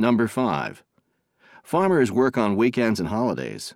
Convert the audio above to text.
Number 5. Farmers work on weekends and holidays.